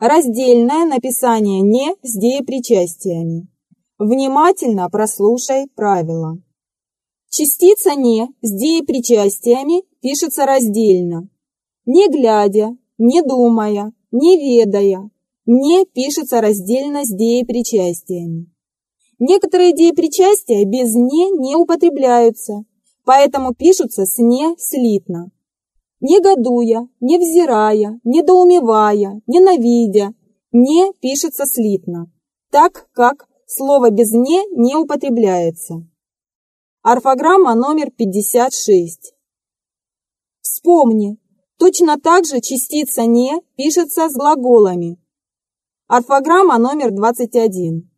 Раздельное написание «не» с деепричастиями. Внимательно прослушай правила. Частица «не» с деепричастиями пишется раздельно. Не глядя, не думая, не ведая. «Не» пишется раздельно с деепричастиями. Некоторые деепричастия без «не» не употребляются, поэтому пишутся с «не» слитно. Негодуя, невзирая, недоумевая, ненавидя, «не» пишется слитно, так как слово без «не» не употребляется. Орфограмма номер 56. Вспомни, точно так же частица «не» пишется с глаголами. Орфограмма номер 21.